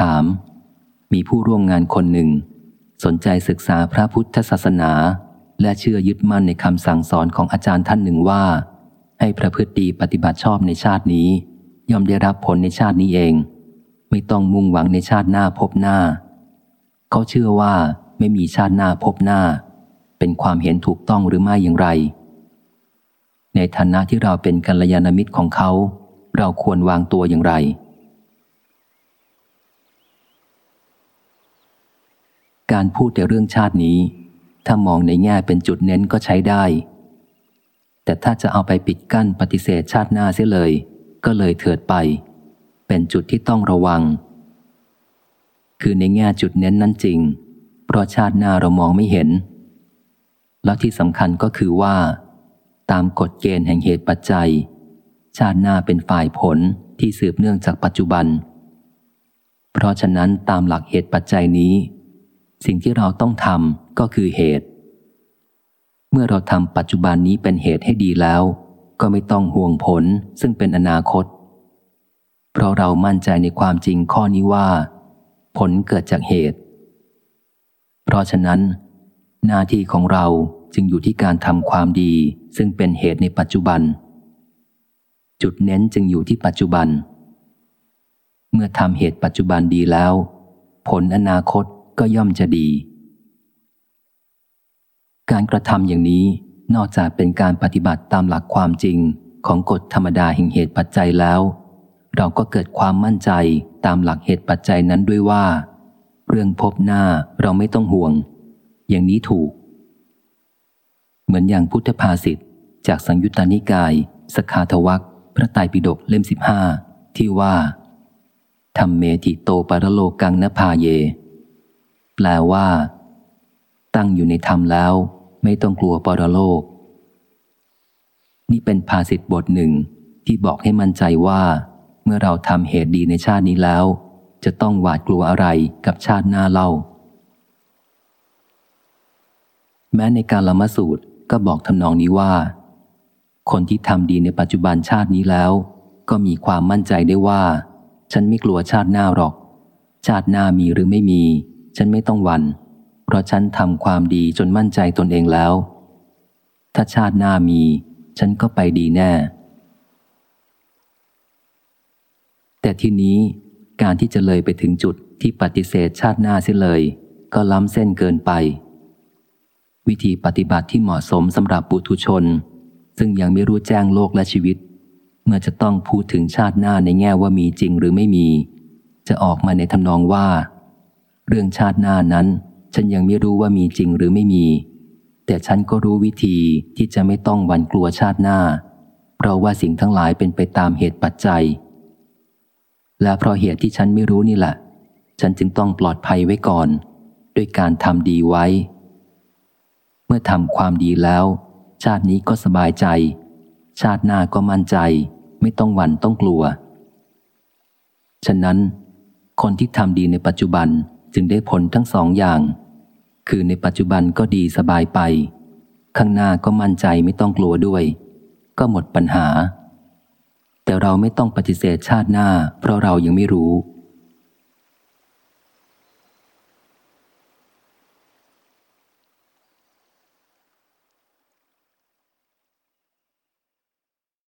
ถาม มีผู้ร่วมงานคนหนึ่ง สนใจศึกษาพระพุทธศาสนา และเชื่อยึดมั่นในคำสั่งสอนของอาจารย์ท่านหนึ่งว่า ให้ประพฤติดีปฏิบัติชอบในชาตินี้ ย่อมได้รับผลในชาตินี้เอง ไม่ต้องมุ่งหวังในชาติหน้าพบหน้า เขาเชื่อว่าไม่มีชาติหน้าพบหน้า เป็นความเห็นถูกต้องหรือไม่อย่างไร ในฐานะที่เราเป็นกัลยาณมิตรของเขา เราควรวางตัวอย่างไร การพูดแต่เรื่องชาตินี้ ถ้ามองในแง่เป็นจุดเน้นก็ใช้ได้ แต่ถ้าจะเอาไปปิดกั้นปฏิเสธชาติหน้าเสียเลย ก็เลยเถิดไป เป็นจุดที่ต้องระวัง คือในแง่จุดเน้นนั้นจริง เพราะชาติหน้าเรามองไม่เห็น แล้วที่สำคัญก็คือว่า ตามกฎเกณฑ์แห่งเหตุปัจจัย ชาติหน้าเป็นฝ่ายผลที่สืบเนื่องจากปัจจุบัน เพราะฉะนั้นตามหลักเหตุปัจจัยนี้ สิ่งที่เราต้องทำก็คือเหตุ เมื่อเราทำปัจจุบันนี้เป็นเหตุให้ดีแล้ว ก็ไม่ต้องห่วงผลซึ่งเป็นอนาคต เพราะเรามั่นใจในความจริงข้อนี้ว่า ผลเกิดจากเหตุ เพราะฉะนั้น หน้าที่ของเราจึงอยู่ที่การทำความดีซึ่งเป็นเหตุในปัจจุบัน จุดเน้นจึงอยู่ที่ปัจจุบัน เมื่อทำเหตุปัจจุบันดีแล้ว ผลอนาคต ก็ย่อมจะดี การกระทำอย่างนี้นอกจากเป็นการปฏิบัติตามหลักความจริงของกฎธรรมดาแห่งเหตุปัจจัยแล้ว เราก็เกิดความมั่นใจตามหลักเหตุปัจจัยนั้นด้วยว่า เรื่องพบหน้าเราไม่ต้องห่วง อย่างนี้ถูก เหมือนอย่างพุทธภาษิตจากสังยุตตานิกาย สคาทวักพระไตรปิฎกเล่มสิบห้าที่ว่าธรรมเมติโตปรโลกังนภาเย ลว่า ตั้งอยู่ในธรรมแล้วไม่ต้องกลัวปรโลก นี่เป็นภาษิตบทหนึ่งที่บอกให้มั่นใจว่า เมื่อเราทำเหตุดีในชาตินี้แล้ว จะต้องหวาดกลัวอะไรกับชาติหน้าเล่า แม้ในการละมสูตรก็บอกทำนองนี้ว่า คนที่ทำดีในปัจจุบันชาตินี้แล้ว ก็มีความมั่นใจได้ว่า ฉันไม่กลัวชาติหน้าหรอก ชาติหน้ามีหรือไม่มี ฉันไม่ต้องวัน่นเพราะฉันทำความดีจนมั่นใจตนเองแล้ว ถ้าชาติหน้ามี ฉันก็ไปดีแน่ แต่ทีนี้การที่จะเลยไปถึงจุดที่ปฏิเสธชาติหน้าเสียเลย ก็ล้ำเส้นเกินไป วิธีปฏิบัติที่เหมาะสมสำหรับปุถุชน ซึ่งยังไม่รู้แจ้งโลกและชีวิต เมื่อจะต้องพูดถึงชาติหน้าในแง่ว่ามีจริงหรือไม่มี จะออกมาในทำนองว่า เรื่องชาติหน้านั้น ฉันยังไม่รู้ว่ามีจริงหรือไม่มี แต่ฉันก็รู้วิธีที่จะไม่ต้องหวั่นกลัวชาติหน้า เพราะว่าสิ่งทั้งหลายเป็นไปตามเหตุปัจจัย และเพราะเหตุที่ฉันไม่รู้นี่แหละ ฉันจึงต้องปลอดภัยไว้ก่อน ด้วยการทำดีไว้ เมื่อทำความดีแล้ว ชาตินี้ก็สบายใจ ชาติหน้าก็มั่นใจ ไม่ต้องหวั่นต้องกลัว ฉะนั้นคนที่ทำดีในปัจจุบัน จึงได้ผลทั้งสองอย่าง คือในปัจจุบันก็ดีสบายไป ข้างหน้าก็มั่นใจไม่ต้องกลัวด้วย ก็หมดปัญหา แต่เราไม่ต้องปฏิเสธชาติหน้า เพราะเรายังไม่รู้